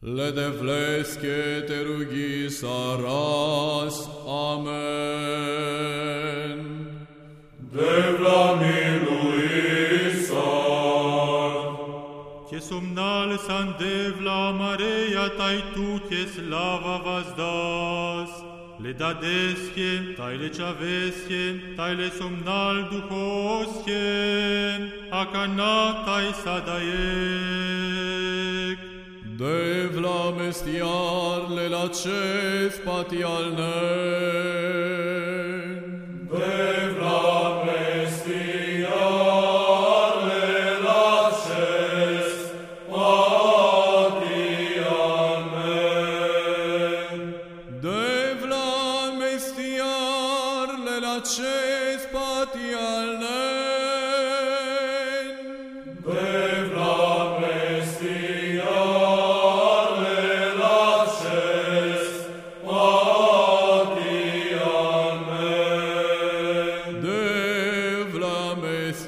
Le flesche te rugi saras, amen. Devla miluisa. Che somnal san devla marea tai tu che slava vas das. Le dadesche, tai le chavesche, tai le somnal duhosche, acana tai sadaesche. jest iarle la ce spati al ne. De vlam la ce spati al ne. De vlam la ce spati ne.